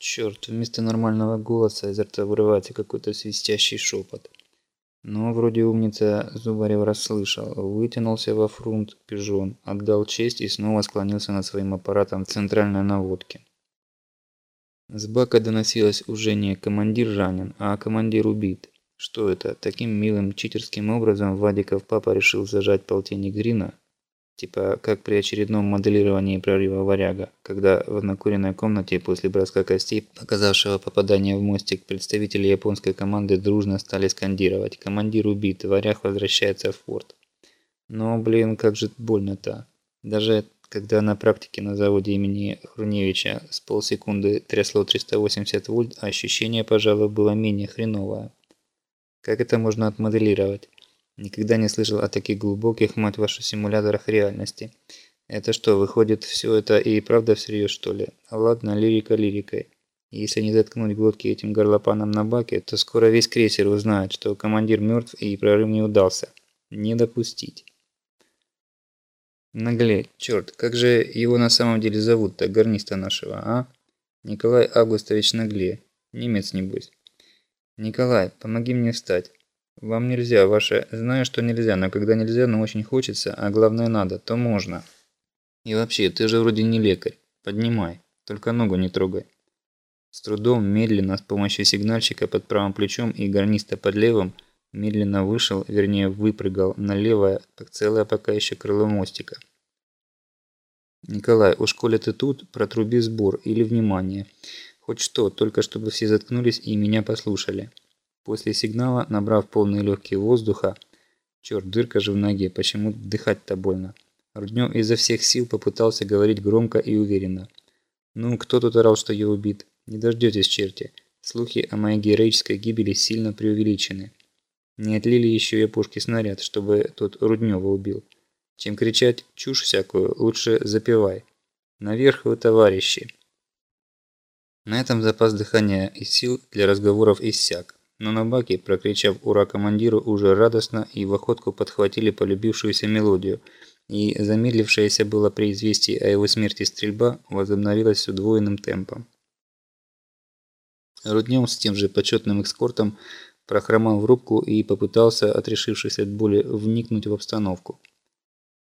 Черт, вместо нормального голоса изо рта вырывается какой-то свистящий шепот. Но вроде умница Зубарев расслышал, вытянулся во фрунт пижон, отдал честь и снова склонился над своим аппаратом центральной наводке. С бака доносилось уже не «командир ранен», а «командир убит». Что это? Таким милым читерским образом Вадиков папа решил зажать полтинник Грина? Типа, как при очередном моделировании прорыва варяга, когда в накуренной комнате после броска костей, показавшего попадание в мостик, представители японской команды дружно стали скандировать «Командир убит, варяг возвращается в форт». Но, блин, как же больно-то. Даже когда на практике на заводе имени Хруневича с полсекунды трясло 380 вольт, ощущение, пожалуй, было менее хреновое. Как это можно отмоделировать? Никогда не слышал о таких глубоких, мать вашу, симуляторах реальности. Это что, выходит, все это и правда всерьез, что ли? Ладно, лирика лирикой. Если не заткнуть глотки этим горлопанам на баке, то скоро весь крейсер узнает, что командир мертв и прорыв не удался. Не допустить. Наглеть, черт, как же его на самом деле зовут-то, гарниста нашего, а? Николай Августович Нагле. Немец, небось. Николай, помоги мне встать. Вам нельзя, ваше... Знаю, что нельзя, но когда нельзя, но очень хочется, а главное надо, то можно. И вообще, ты же вроде не лекарь. Поднимай. Только ногу не трогай. С трудом, медленно, с помощью сигнальщика под правым плечом и гарниста под левым, медленно вышел, вернее выпрыгал на левое, как целое пока еще крыло мостика. Николай, уж коли ты тут, протруби сбор или внимание. Хоть что, только чтобы все заткнулись и меня послушали. После сигнала, набрав полные легкие воздуха, черт, дырка же в ноге, почему дыхать-то больно. Руднев изо всех сил попытался говорить громко и уверенно. «Ну, кто тут орал, что я убит? Не дождетесь, черти. Слухи о моей героической гибели сильно преувеличены. Не отлили еще и пушки снаряд, чтобы тот Руднева убил. Чем кричать чушь всякую, лучше запивай. Наверх вы, товарищи!» На этом запас дыхания и сил для разговоров иссяк. Но на баке, прокричав «Ура!» командиру, уже радостно и в охотку подхватили полюбившуюся мелодию, и замедлившаяся было при известии о его смерти стрельба возобновилась с удвоенным темпом. Руднев с тем же почетным экскортом прохромал в рубку и попытался, отрешившись от боли, вникнуть в обстановку.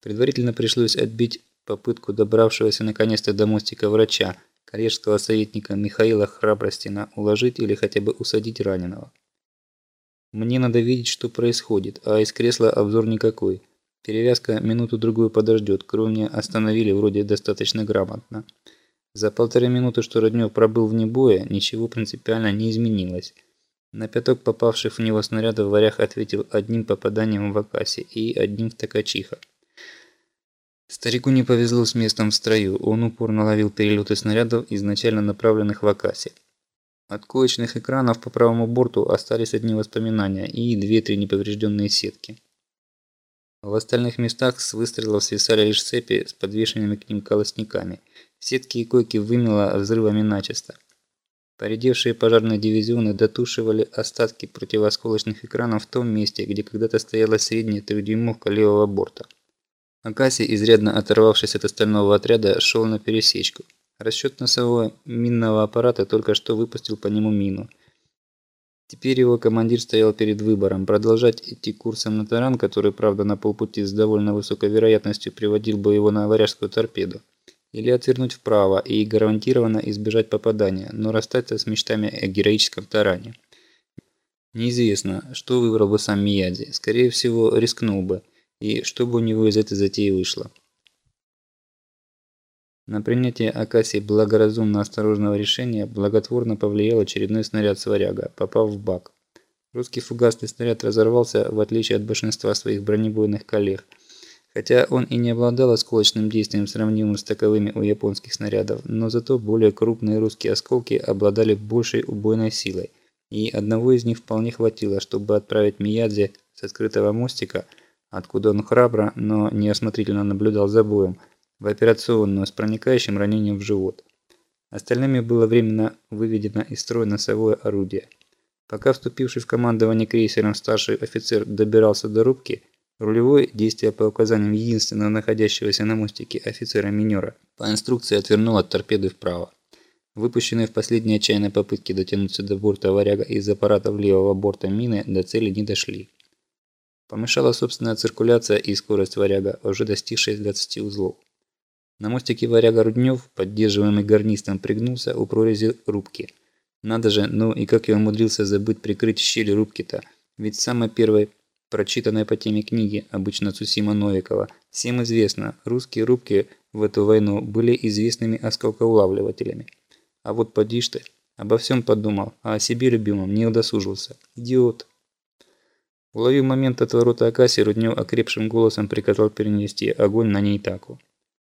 Предварительно пришлось отбить попытку добравшегося наконец-то до мостика врача, коллежского советника Михаила Храбростина уложить или хотя бы усадить раненого. Мне надо видеть, что происходит, а из кресла обзор никакой. Перевязка минуту-другую подождет, кровь остановили вроде достаточно грамотно. За полторы минуты, что Роднев пробыл вне боя, ничего принципиально не изменилось. На пяток попавших в него снарядов варяг ответил одним попаданием в Акасе и одним в Токачиха. Старику не повезло с местом в строю, он упорно ловил перелеты снарядов, изначально направленных в Акасе. От коечных экранов по правому борту остались одни воспоминания и две-три неповрежденные сетки. В остальных местах с выстрелов свисали лишь цепи с подвешенными к ним колосниками. Сетки и койки вымело взрывами начисто. Поредевшие пожарные дивизионы дотушивали остатки противосколочных экранов в том месте, где когда-то стояла средняя трехдюймовка левого борта. Акаси, изрядно оторвавшись от остального отряда, шел на пересечку. Расчет носового минного аппарата только что выпустил по нему мину. Теперь его командир стоял перед выбором – продолжать идти курсом на таран, который, правда, на полпути с довольно высокой вероятностью приводил бы его на варяжскую торпеду, или отвернуть вправо и гарантированно избежать попадания, но расстаться с мечтами о героическом таране. Неизвестно, что выбрал бы сам Миядзи. Скорее всего, рискнул бы – и что бы у него из этой затеи вышло. На принятие Акаси благоразумно осторожного решения благотворно повлиял очередной снаряд сваряга, попав в бак. Русский фугасный снаряд разорвался, в отличие от большинства своих бронебойных коллег, хотя он и не обладал осколочным действием, сравнимым с таковыми у японских снарядов, но зато более крупные русские осколки обладали большей убойной силой, и одного из них вполне хватило, чтобы отправить Миядзе с открытого мостика – откуда он храбро, но неосмотрительно наблюдал за боем, в операционную с проникающим ранением в живот. Остальными было временно выведено из строя носовое орудие. Пока вступивший в командование крейсером старший офицер добирался до рубки, рулевой, действуя по указаниям единственного находящегося на мостике офицера-минера, по инструкции отвернул от торпеды вправо. Выпущенные в последней отчаянной попытке дотянуться до борта варяга из аппаратов левого борта мины до цели не дошли. Помешала собственная циркуляция и скорость варяга, уже достигшая 20 узлов. На мостике варяга Руднев, поддерживаемый гарнистом, пригнулся у прорези рубки. Надо же, ну и как я умудрился забыть прикрыть щели рубки-то, ведь в самой первой прочитанной по теме книги, обычно Цусима Новикова, всем известно, русские рубки в эту войну были известными осколкоулавливателями. А вот поди ты, обо всем подумал, а о себе любимом не удосужился. Идиот. Уловив момент отворота Акаси, Руднев окрепшим голосом приказал перенести огонь на Нейтаку.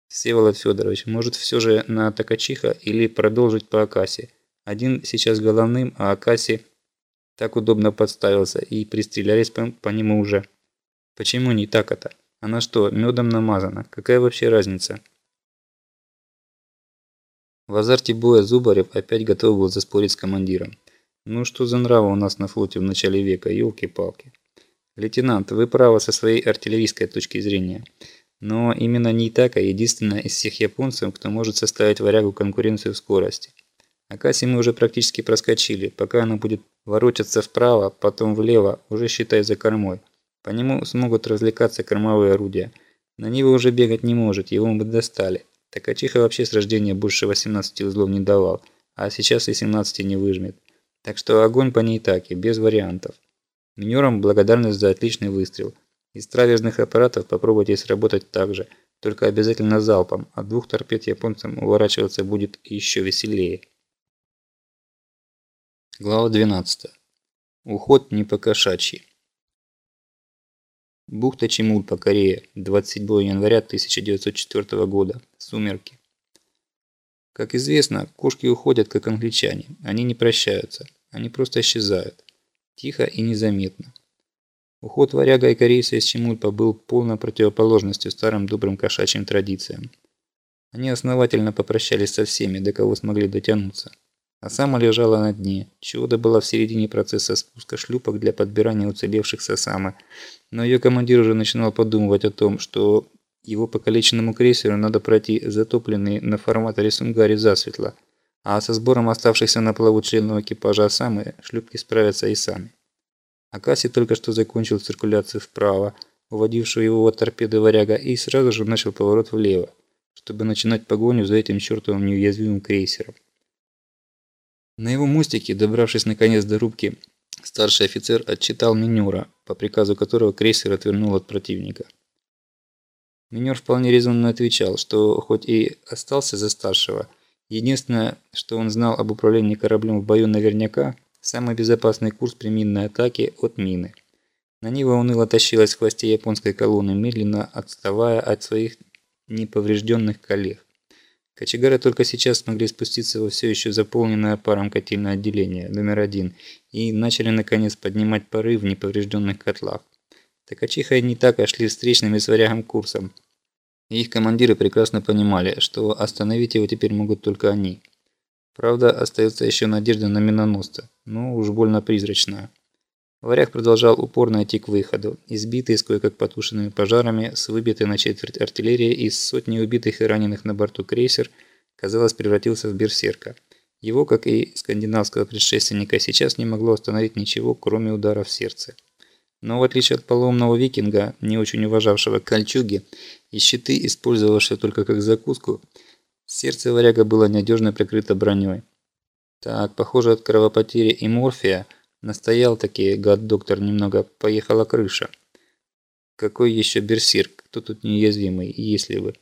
«Всеволод Федорович, может все же на Такачиха или продолжить по Акасе? Один сейчас головным, а Акаси так удобно подставился и пристрелялись по, по нему уже. Почему не так это? Она что, медом намазана? Какая вообще разница?» В азарте боя Зубарев опять готов был заспорить с командиром. «Ну что за нравы у нас на флоте в начале века, елки-палки?» «Лейтенант, вы правы со своей артиллерийской точки зрения. Но именно Нейтака единственная из всех японцев, кто может составить варягу конкуренцию в скорости. Акаси мы уже практически проскочили. Пока она будет ворочаться вправо, потом влево, уже считай за кормой. По нему смогут развлекаться кормовые орудия. На него уже бегать не может, его мы достали. Такачиха вообще с рождения больше 18 узлов не давал, а сейчас и 17 не выжмет. Так что огонь по Нейтаке, без вариантов. Минерам благодарность за отличный выстрел. Из траверзных аппаратов попробуйте сработать так же, только обязательно залпом. От двух торпед японцам уворачиваться будет еще веселее. Глава 12. Уход не по-кошачьи. Бухта Чемульпа, Корея, 27 января 1904 года. Сумерки. Как известно, кошки уходят как англичане. Они не прощаются. Они просто исчезают. Тихо и незаметно. Уход варяга и корейца из Чемульпа был полной противоположностью старым добрым кошачьим традициям. Они основательно попрощались со всеми, до кого смогли дотянуться. А сама лежала на дне. Чудо была в середине процесса спуска шлюпок для подбирания уцелевших Сосамы. Но ее командир уже начинал подумывать о том, что его покалеченному крейсеру надо пройти затопленный на форматоре Сунгари засветло – а со сбором оставшихся на плаву членов экипажа Осамы шлюпки справятся и сами. Акаси только что закончил циркуляцию вправо, уводившую его от торпеды варяга, и сразу же начал поворот влево, чтобы начинать погоню за этим чертовым неуязвимым крейсером. На его мостике, добравшись наконец до рубки, старший офицер отчитал Минюра, по приказу которого крейсер отвернул от противника. Минер вполне резонно отвечал, что хоть и остался за старшего, Единственное, что он знал об управлении кораблем в бою наверняка, самый безопасный курс при минной атаке от мины. На Нива уныло тащилась в хвосте японской колонны, медленно отставая от своих неповрежденных коллег. Кочегары только сейчас смогли спуститься во все еще заполненное паром котельное отделение, номер один, и начали наконец поднимать пары в неповрежденных котлах. Такачиха и не так шли встречными с варягом курсом, их командиры прекрасно понимали, что остановить его теперь могут только они. Правда, остается еще надежда на миноносца, но уж больно призрачная. Варяг продолжал упорно идти к выходу, избитый с кое-как потушенными пожарами, с выбитой на четверть артиллерии и с сотней убитых и раненых на борту крейсер, казалось, превратился в берсерка. Его, как и скандинавского предшественника, сейчас не могло остановить ничего, кроме удара в сердце. Но в отличие от поломного викинга, не очень уважавшего кольчуги, и щиты, использовавшие только как закуску, сердце варяга было надежно прикрыто броней. Так, похоже, от кровопотери и морфия настоял таки гад-доктор немного поехала крыша. Какой еще берсерк? Кто тут неуязвимый, если бы?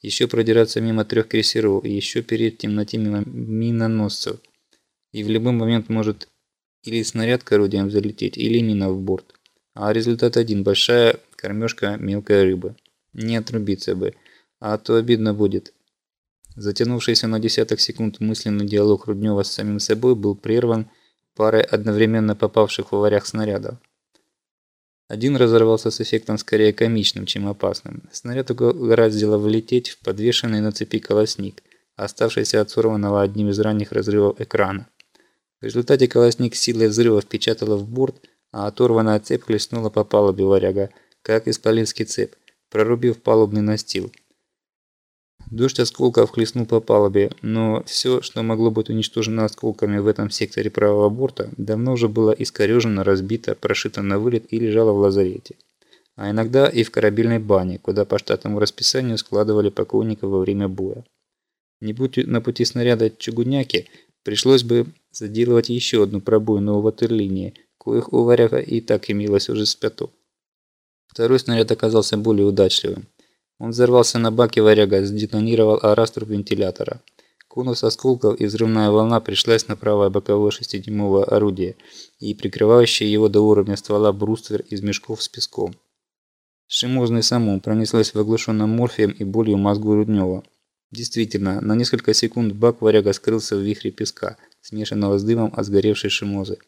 Еще продираться мимо трех крейсеров, еще перед темноте мимо миноносцев. И в любой момент может или снаряд к орудиям залететь, или мина в борт. А результат один – большая кормежка мелкой рыбы. Не отрубиться бы, а то обидно будет. Затянувшийся на десяток секунд мысленный диалог Руднева с самим собой был прерван парой одновременно попавших в варях снарядов. Один разорвался с эффектом скорее комичным, чем опасным. Снаряд угораздило влететь в подвешенный на цепи колосник, оставшийся от сорванного одним из ранних разрывов экрана. В результате колосник силой взрыва впечатало в борт, а оторванная цепь хлестнула по палубе варяга, как исполинский цепь, прорубив палубный настил. Дождь осколков хлестнул по палубе, но все, что могло быть уничтожено осколками в этом секторе правого борта, давно уже было искорежено, разбито, прошито на вылет и лежало в лазарете. А иногда и в корабельной бане, куда по штатному расписанию складывали покойников во время боя. Не будь на пути снаряда чугуняки, пришлось бы заделывать еще одну пробоину у ватерлинии, коих у варяга и так имелось уже с пяток. Второй снаряд оказался более удачливым. Он взорвался на баке варяга, сдетонировал арастру вентилятора. Конус осколков и взрывная волна пришлась на правое боковое шестидюймовое орудие и прикрывающее его до уровня ствола бруствер из мешков с песком. Шимозный саму пронеслась в оглушенном морфием и болью мозгу Руднева. Действительно, на несколько секунд бак варяга скрылся в вихре песка, смешанного с дымом от сгоревшей шимозы.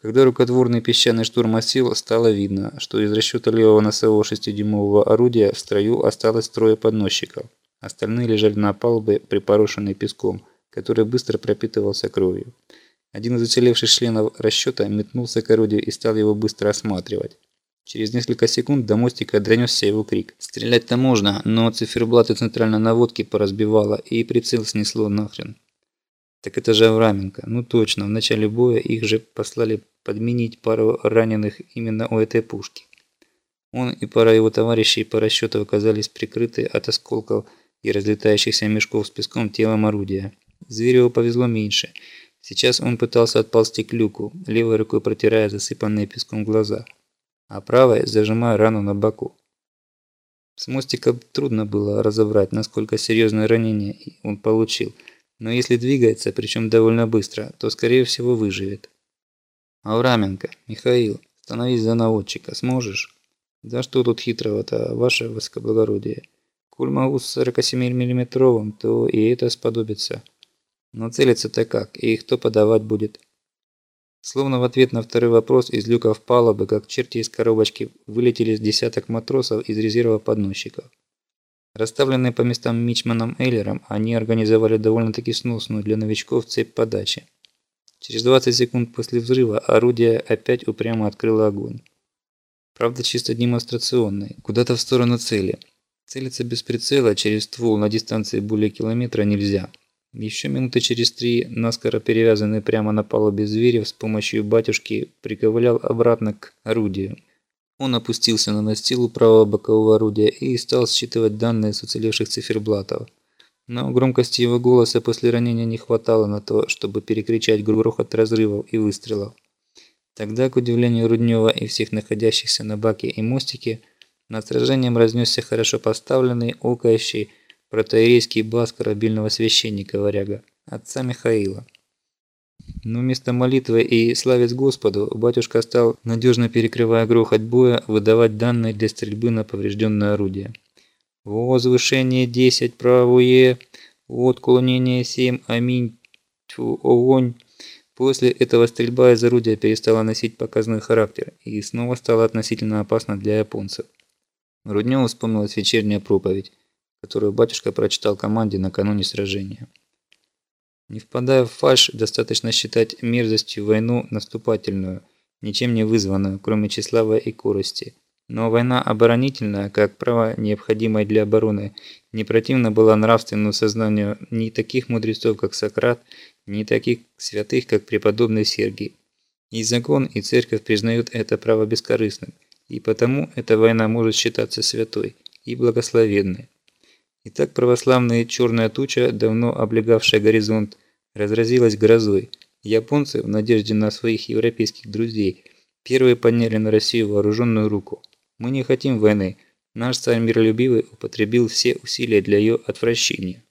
Когда рукотворный песчаный штурм осел, стало видно, что из расчета левого носового шестидюймового орудия в строю осталось трое подносчиков. Остальные лежали на палубе, припорошенные песком, который быстро пропитывался кровью. Один из уцелевших членов расчета метнулся к орудию и стал его быстро осматривать. Через несколько секунд до мостика донесся его крик. Стрелять-то можно, но циферблаты центральной наводки поразбивало и прицел снесло нахрен. Так это же Авраменко. Ну точно, в начале боя их же послали подменить пару раненых именно у этой пушки. Он и пара его товарищей по расчету оказались прикрыты от осколков и разлетающихся мешков с песком телом орудия. Звереву повезло меньше. Сейчас он пытался отползти к люку, левой рукой протирая засыпанные песком глаза, а правой зажимая рану на боку. С мостика трудно было разобрать, насколько серьезное ранение он получил, но если двигается, причем довольно быстро, то скорее всего выживет. Авраменко, Михаил, становись за наводчика, сможешь? Да что тут хитрого-то, ваше высокоблагородие? Коль могу с 47-миллиметровым, то и это сподобится. Но целиться-то как, и кто подавать будет? Словно в ответ на второй вопрос из люков палубы, как черти из коробочки, вылетели с десяток матросов из резерва подносчиков. Расставленные по местам Мичманом Эйлером, они организовали довольно-таки сносную для новичков цепь подачи. Через 20 секунд после взрыва орудие опять упрямо открыло огонь. Правда, чисто демонстрационный, куда-то в сторону цели. Целиться без прицела через ствол на дистанции более километра нельзя. Еще минуты через три, наскоро перевязанный прямо на палубе Зверев с помощью батюшки приковылял обратно к орудию. Он опустился на настил правого бокового орудия и стал считывать данные с уцелевших циферблатов. Но громкости его голоса после ранения не хватало на то, чтобы перекричать грохот разрывов и выстрелов. Тогда, к удивлению Руднева и всех находящихся на баке и мостике, над сражением разнесся хорошо поставленный, окающий протоиерейский бас корабельного священника варяга, отца Михаила. Но вместо молитвы и славец Господу, батюшка стал, надежно перекрывая грохот боя, выдавать данные для стрельбы на поврежденное орудие. Возвышение 10 правое, отклонение 7, аминь, тьфу, огонь. После этого стрельба из орудия перестала носить показной характер и снова стала относительно опасна для японцев. Рудневу вспомнилась вечерняя проповедь, которую батюшка прочитал команде накануне сражения. Не впадая в фальшь, достаточно считать мерзостью войну наступательную, ничем не вызванную, кроме тщеславия и корости – но война оборонительная, как право необходимое для обороны, не противна была нравственному сознанию ни таких мудрецов, как Сократ, ни таких святых, как преподобный Сергий. И закон, и церковь признают это право бескорыстным, и потому эта война может считаться святой и благословенной. Итак, православная черная туча, давно облегавшая горизонт, разразилась грозой. Японцы, в надежде на своих европейских друзей, первые подняли на Россию вооруженную руку. Мы не хотим войны. Наш царь миролюбивый употребил все усилия для ее отвращения.